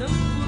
some